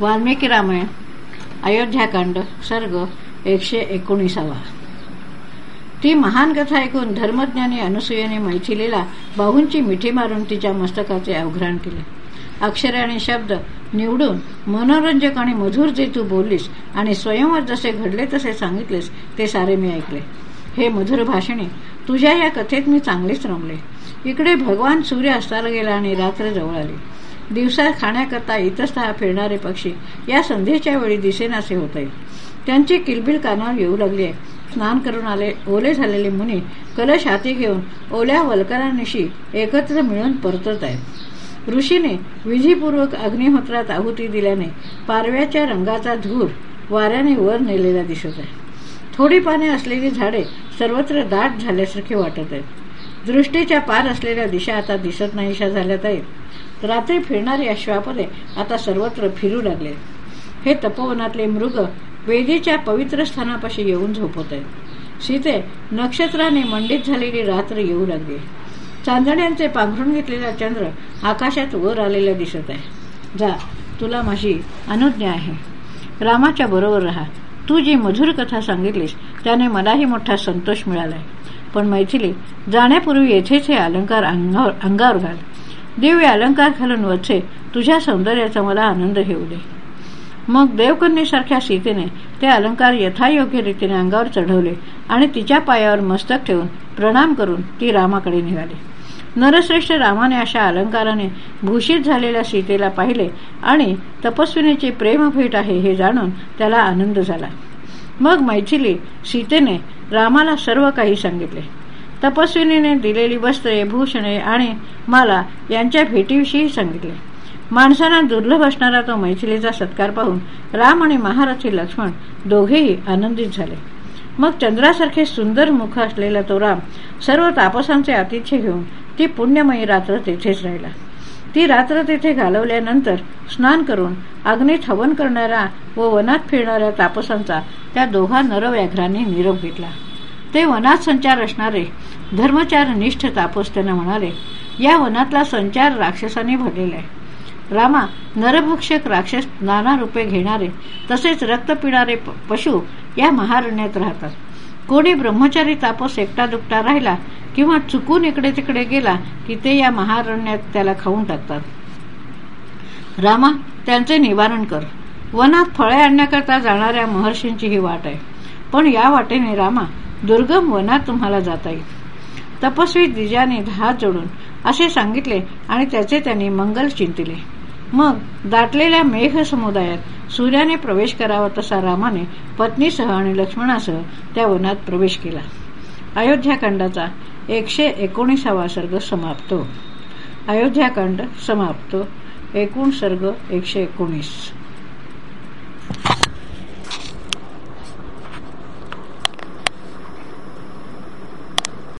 वाल्मिकी रामायण अयोध्याकांड सर्ग एकशे एकोणीसावा. ती महान कथा ऐकून धर्मज्ञानी अनुसूयाने मैथिलीला बाहूंची मिठी मारून तिच्या मस्तकाचे अवघ्राण केले. अक्षरे आणि शब्द निवडून मनोरंजक आणि मधुर जे तू बोललीस आणि स्वयंवर जसे घडले तसे सांगितलेस ते सारे मी ऐकले. हे मधुर भाषणे तुझ्या या कथेत मी चांगलेच रमले. इकडे भगवान सूर्य अस्ताला गेला आणि रात्र जवळ आली. दिवसा खाण्याकरता इतस्तः फिरणारे पक्षी या संध्येच्या वेळी दिसेनासे होत त्यांची किलबिल कानावर येऊ लागली. आहे स्नान करून आले ओले झालेले मुनी कलश हाती घेऊन ओल्या वलकरांनिशी एकत्र मिळून परतत आहेत ऋषीने विधीपूर्वक अग्निहोत्रात आहुती दिल्याने पारव्याच्या रंगाचा धूर वाऱ्याने वर नेलेला दिसत आहे थोडी पाने असलेली झाडे सर्वत्र दाट झाल्यासारखे वाटत आहेत दृष्टीच्या पार असलेल्या दिशा आता दिसत नाहीशा झाल्यात आहेत. रात्री फिरणारी अश्वापदे आता सर्वत्र फिरू लागले. हे तपोवनातले मृग वेदीच्या पवित्र स्थानापाशी येऊन झोपत आहेत. सीते नक्षत्राने मंडित झालेली रात्र येऊ लागली. चांदण्यांचे पांघरून घेतलेला चंद्र आकाशात वर आलेला दिसत आहे. जा तुला माझी अनुज्ञा आहे. रामाच्या बरोबर राहा. तू जी मधुर कथा सांगितलीस त्याने मलाही मोठा संतोष मिळालाय. पण मैथिली जाण्यापूर्वी येथेच हे अलंकार अंगावर अंगावर घाल. दिव्य अलंकार घालून वचे तुझ्या सौंदर्याचा मला आनंद घेऊ दे. मग देवकन्येसारख्या सीतेने ते अलंकार यथायोग्य रीतीने अंगावर चढवले आणि तिच्या पायावर मस्तक ठेवून प्रणाम करून ती रामाकडे निघाली. नरश्रेष्ठ रामाने अशा अलंकाराने भूषित झालेल्या सीतेला पाहिले आणि तपस्विनीची प्रेमभेट आहे हे जाणून त्याला आनंद झाला. मग मैथिली सीतेने रामाला सर्व काही सांगितले. तपस्विनीने दिलेली वस्त्रे भूषणे आणि माला यांच्या भेटीविषयी सांगितले. माणसांना दुर्लभ असणारा तो मैथिलीचा सत्कार पाहून राम आणि महारथी लक्ष्मण दोघेही आनंदित झाले. मग चंद्रासारखे सुंदर मुख असलेला तो राम सर्व तापसांचे आतिथ्य घेऊन ती पुण्यमयी रात्र तेथेच राहिला. ती रात्र तेथे घालवल्यानंतर स्नान करून अग्नीत हवन करणाऱ्या व वनात फिरणाऱ्या तापसांचा त्या दोघा नरव्याघ्रांनी निरोप घेतला. ते वनात संचार असणारे. धर्मचार निष्ठ तापस त्यांना म्हणाले या वनातला संचार राक्षसांनी भरलेला आहे रामा नरभक्षक राक्षस नाना रूपे घेणारे तसेच रक्त पिणारे पशु या महारण्यात राहतात. कोणी ब्रह्मचारी तापस एकटा दुकटा राहिला किंवा चुकून इकडे तिकडे गेला की ते या महारण्यात त्याला खाऊन टाकतात. रामा त्यांचे निवारण कर. वनात फळे आणण्याकरता जाणाऱ्या महर्षींची ही वाट आहे. पण या वाटेने रामा दुर्गम वनात तुम्हाला जाता येईल. तपस्वी द्विजाने हात जोडून असे सांगितले आणि त्याचे त्यांनी मंगल चिंतिले. मग दाटलेल्या मेघ समुदायात सूर्याने प्रवेश करावा तसा रामाने पत्नीसह आणि लक्ष्मणासह त्या वनात प्रवेश केला. अयोध्याकांडाचा एकशे एकोणीसावा सर्ग समाप्तो. अयोध्याकांड समाप्तो. एकूण सर्ग एकशे एकोणीस.